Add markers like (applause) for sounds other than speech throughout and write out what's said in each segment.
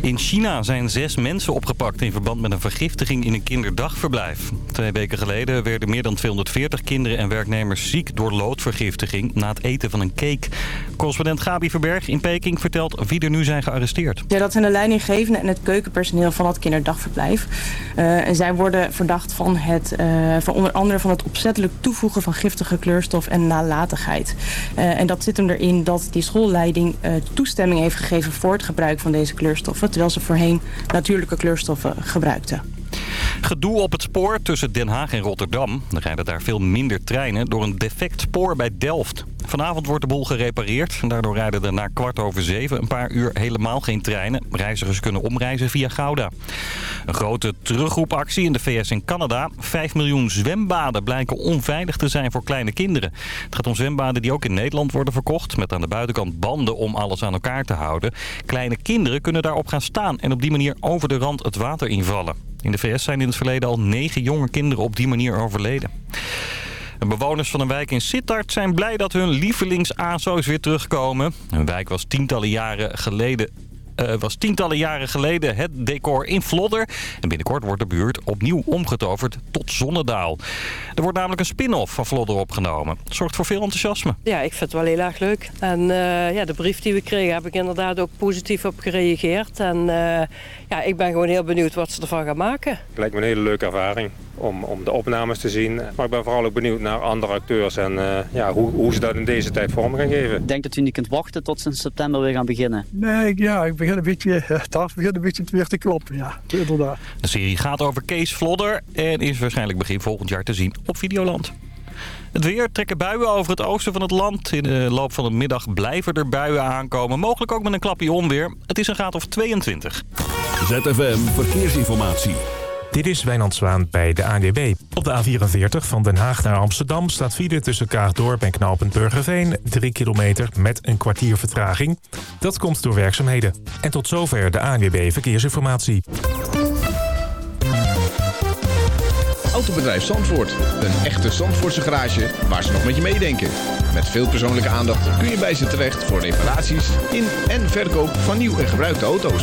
In China zijn zes mensen opgepakt in verband met een vergiftiging in een kinderdagverblijf. Twee weken geleden werden meer dan 240 kinderen en werknemers ziek door loodvergiftiging na het eten van een cake. Correspondent Gabi Verberg in Peking vertelt wie er nu zijn gearresteerd. Ja, dat zijn de leidinggevenden en het keukenpersoneel van het kinderdagverblijf. Eh, en zij worden verdacht van, het, eh, van onder andere van het opzettelijk toevoegen van giftige kleurstof en nalatigheid. Eh, en dat zit hem erin dat die schoolleiding toestemming heeft gegeven voor het gebruik van deze kleurstoffen terwijl ze voorheen natuurlijke kleurstoffen gebruikten. Gedoe op het spoor tussen Den Haag en Rotterdam. Er rijden daar veel minder treinen door een defect spoor bij Delft. Vanavond wordt de boel gerepareerd. Daardoor rijden er na kwart over zeven een paar uur helemaal geen treinen. Reizigers kunnen omreizen via Gouda. Een grote terugroepactie in de VS en Canada. Vijf miljoen zwembaden blijken onveilig te zijn voor kleine kinderen. Het gaat om zwembaden die ook in Nederland worden verkocht... met aan de buitenkant banden om alles aan elkaar te houden. Kleine kinderen kunnen daarop gaan staan en op die manier over de rand het water invallen. In de VS zijn in het verleden al negen jonge kinderen op die manier overleden. De bewoners van een wijk in Sittard zijn blij dat hun lievelings-ASO's weer terugkomen. Een wijk was tientallen jaren geleden eh, was tientallen jaren geleden het decor in Vlodder. En binnenkort wordt de buurt opnieuw omgetoverd tot Zonnedaal. Er wordt namelijk een spin-off van Vlodder opgenomen. Zorgt voor veel enthousiasme. Ja, ik vind het wel heel erg leuk. En eh, ja, de brief die we kregen heb ik inderdaad ook positief op gereageerd. En eh, ja, ik ben gewoon heel benieuwd wat ze ervan gaan maken. Het lijkt me een hele leuke ervaring om, om de opnames te zien. Maar ik ben vooral ook benieuwd naar andere acteurs en eh, ja, hoe, hoe ze dat in deze tijd vorm gaan geven. Ik denk dat u niet kunt wachten tot ze in september weer gaan beginnen. Nee, ik, ja, ik begin een beetje, (laughs) het hart een beetje weer te kloppen, ja, inderdaad. De serie gaat over Kees Vlodder en is waarschijnlijk begin volgend jaar te zien op Videoland. Het weer trekken buien over het oosten van het land. In de loop van de middag blijven er buien aankomen. Mogelijk ook met een klapje onweer. Het is een graad of 22. ZFM Verkeersinformatie. Dit is Wijnand Zwaan bij de ANWB. Op de A44 van Den Haag naar Amsterdam staat file tussen Kaagdorp en Knaalpunt Burgerveen... 3 kilometer met een kwartier vertraging. Dat komt door werkzaamheden. En tot zover de ANWB Verkeersinformatie. Autobedrijf Zandvoort. Een echte Zandvoortse garage waar ze nog met je meedenken. Met veel persoonlijke aandacht kun je bij ze terecht voor reparaties in en verkoop van nieuw en gebruikte auto's.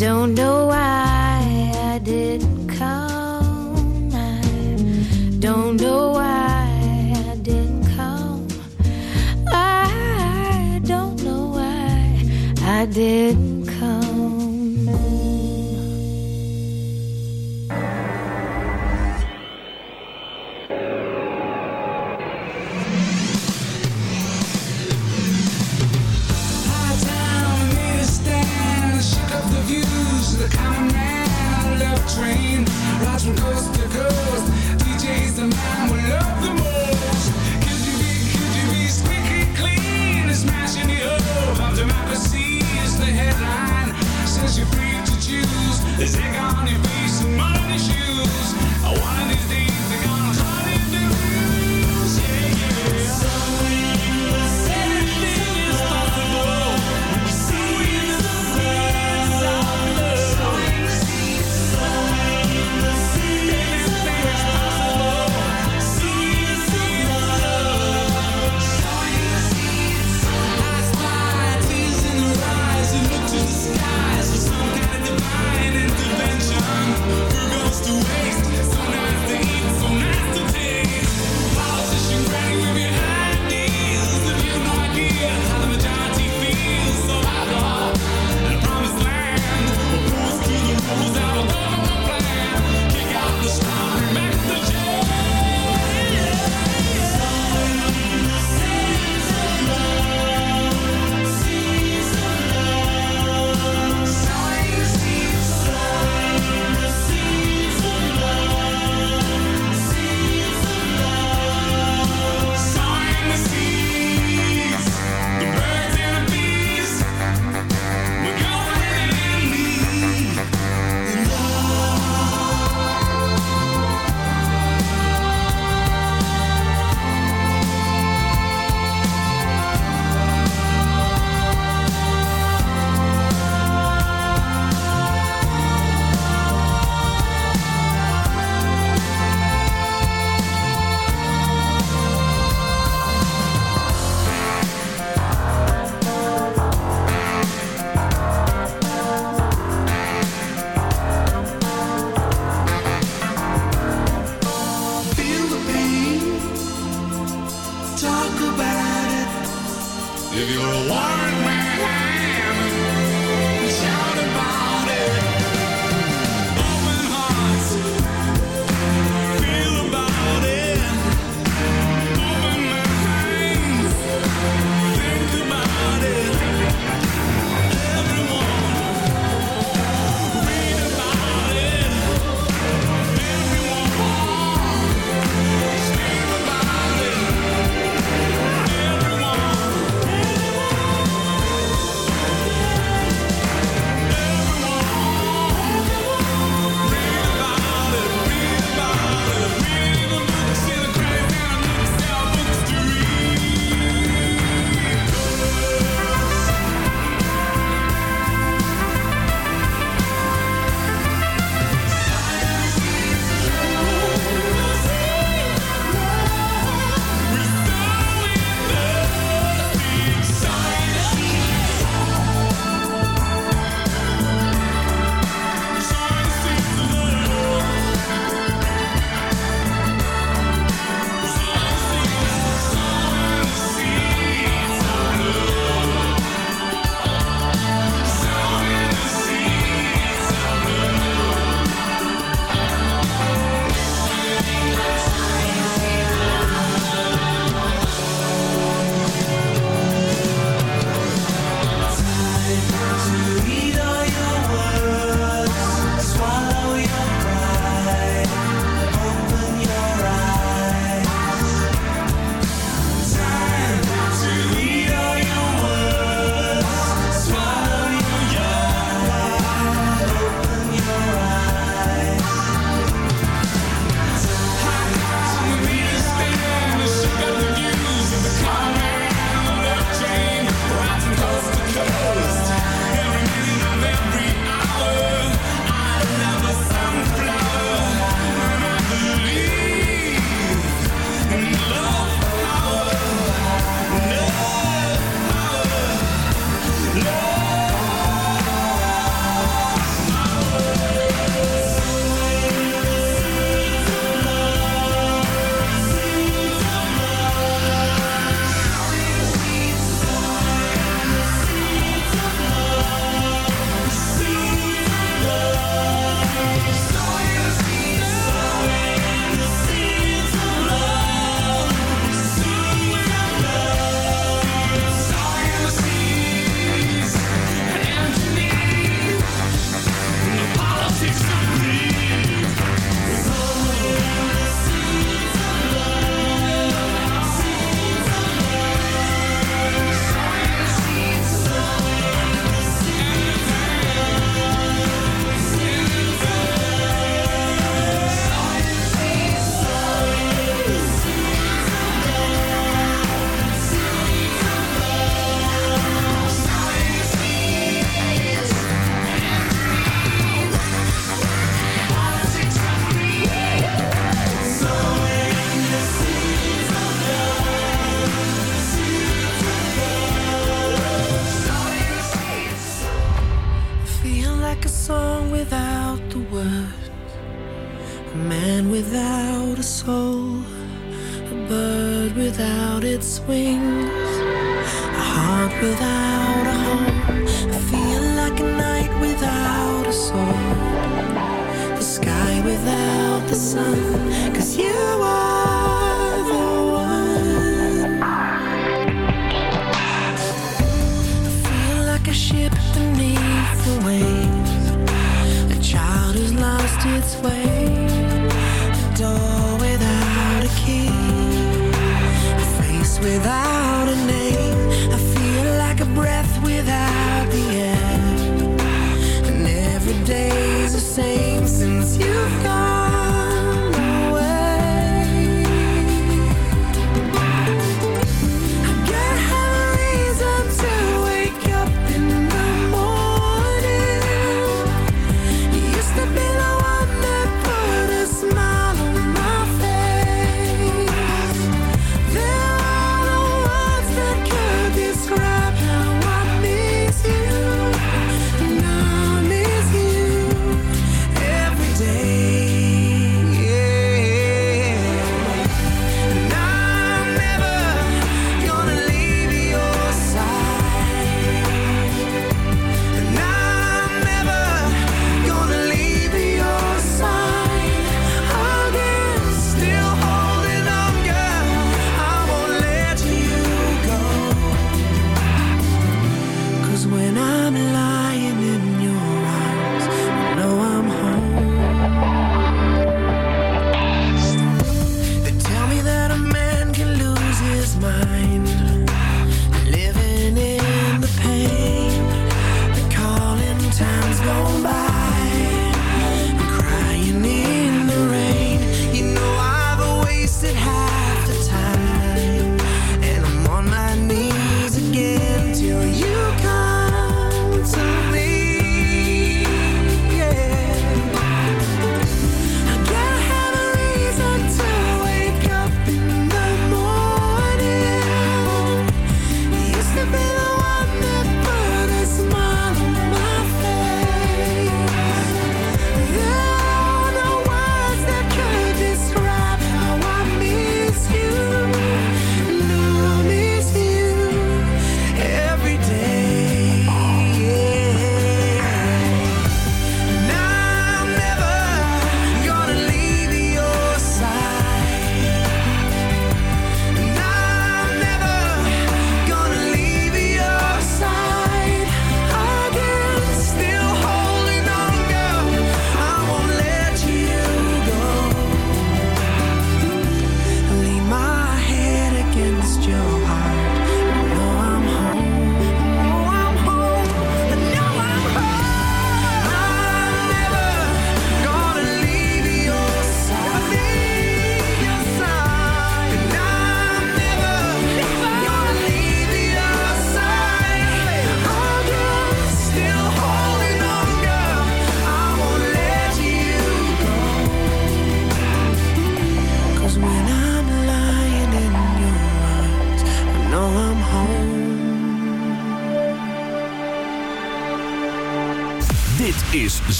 don't know why.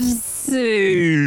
See.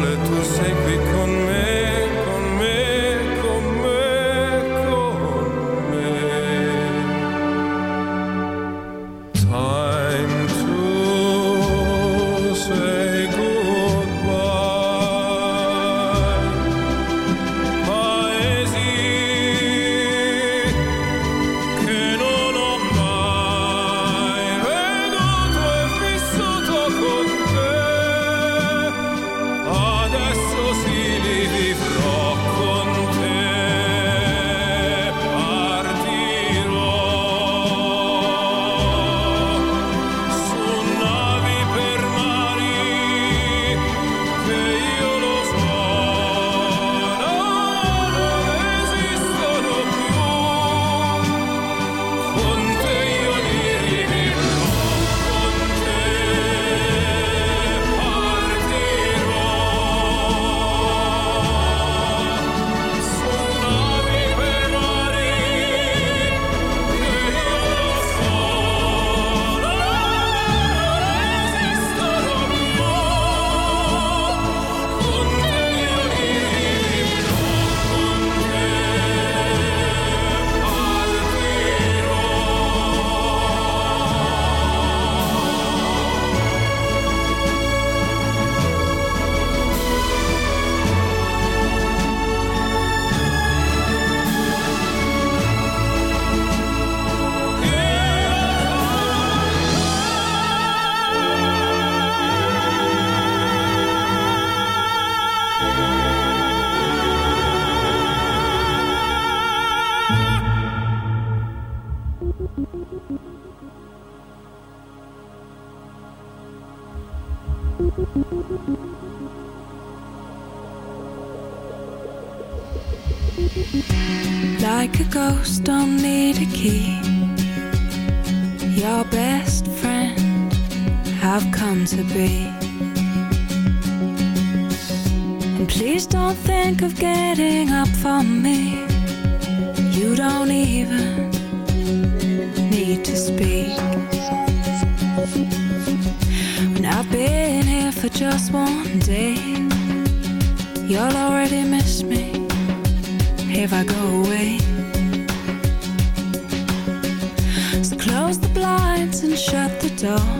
parole, tu segui qui Like a ghost, don't need a key. Your best friend, I've come to be. And please don't think of getting up for me. You don't even to speak When I've been here for just one day You'll already miss me If I go away So close the blinds and shut the door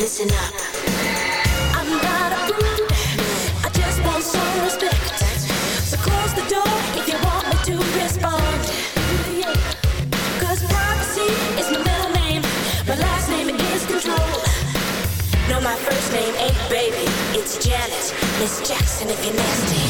listen up. I'm not a brute. I just want some respect. So close the door if you want me to respond. Cause privacy is my middle name. My last name is control. No, my first name ain't baby. It's Janet. Miss Jackson if you're nasty.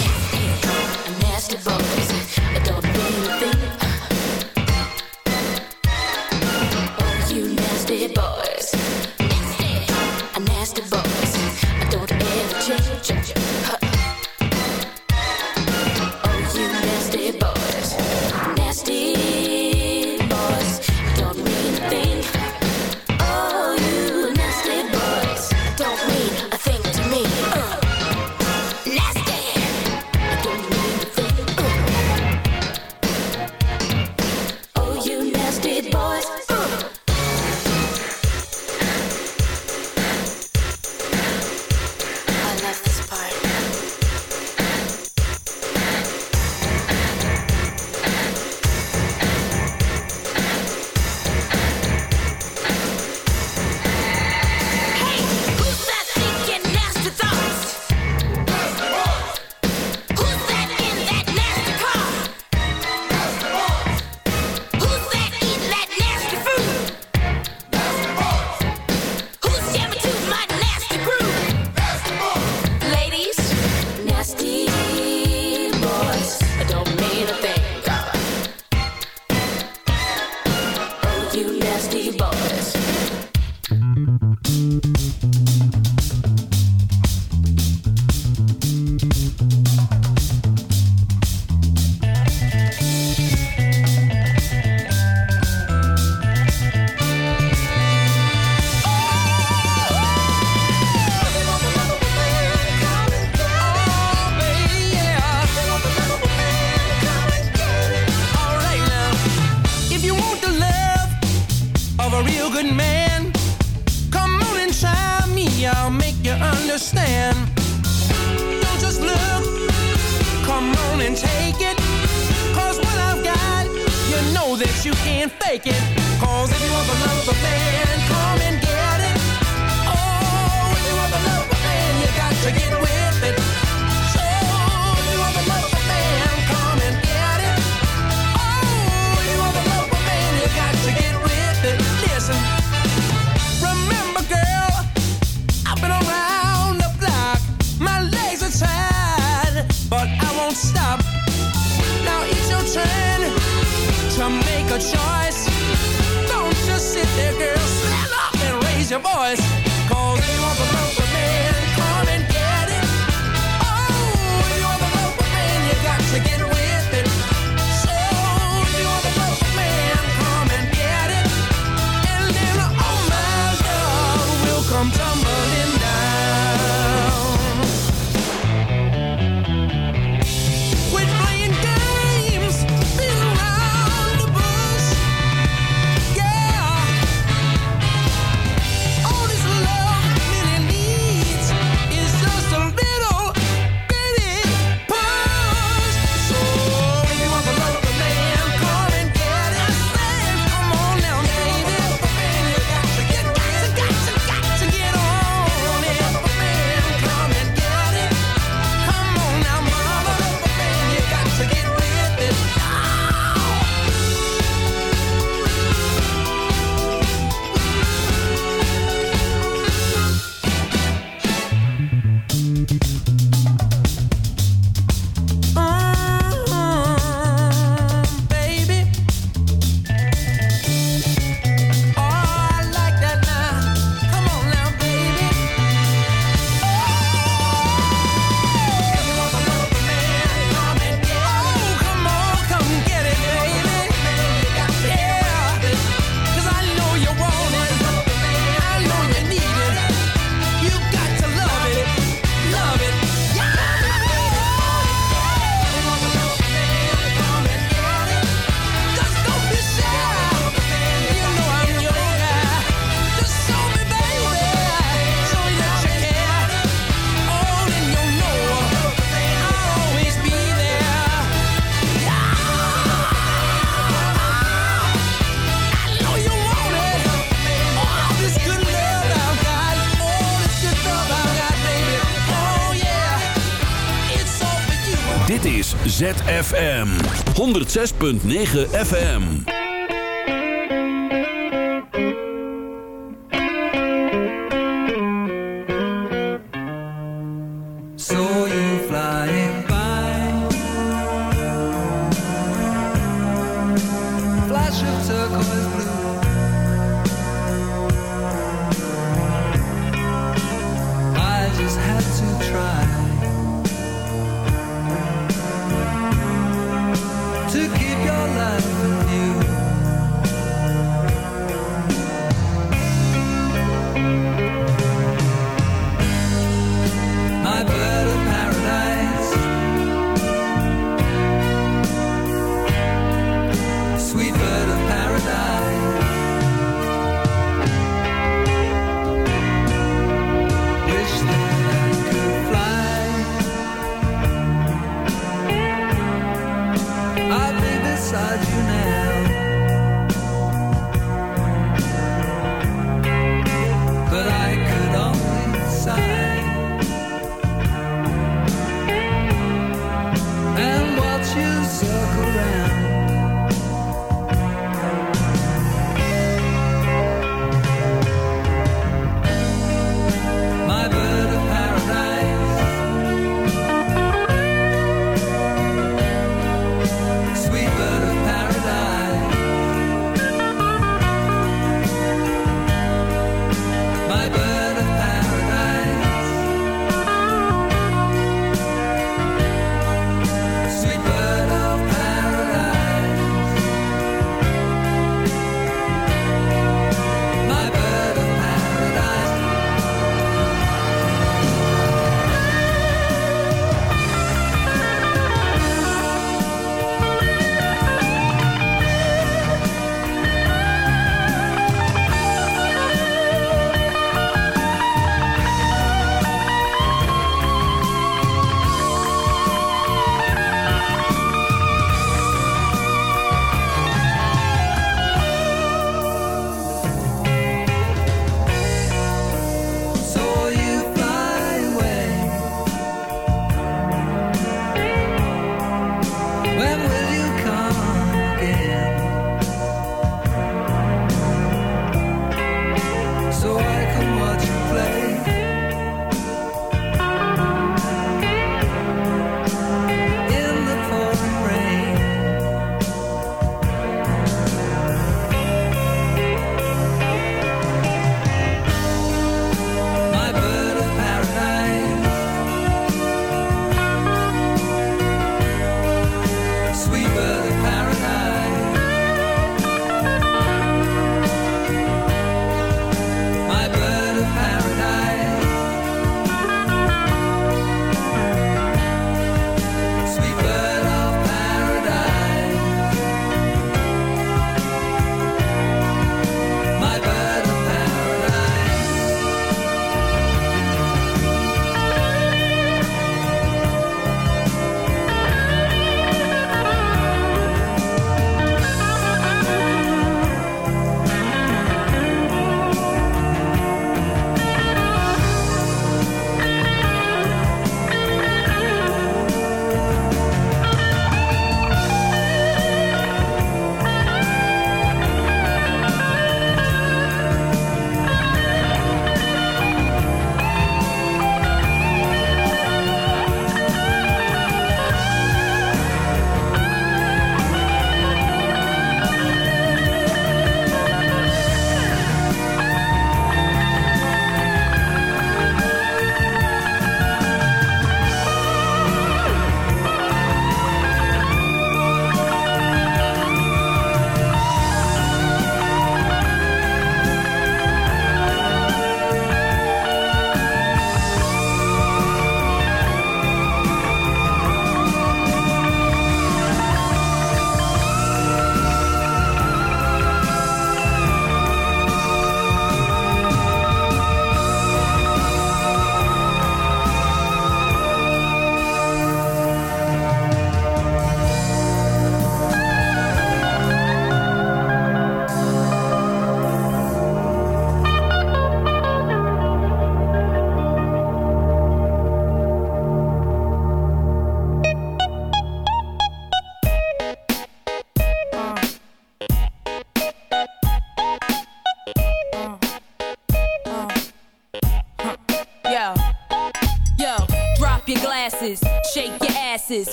FM 106.9 FM.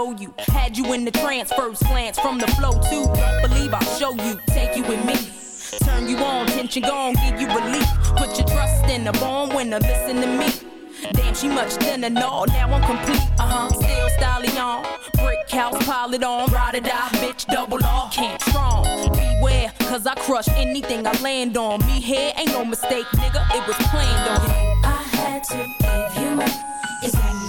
know you. Had you in the trance, first glance from the flow too. Believe I'll show you, take you with me. Turn you on, tension gone, give you relief. Put your trust in a born winner, listen to me. Damn, she much thinner, no, now I'm complete, uh-huh. Still styling on, brick house, pile it on, ride or die, bitch, double off, can't strong. Beware, cause I crush anything I land on. Me here ain't no mistake, nigga, it was planned on. I had to give you my,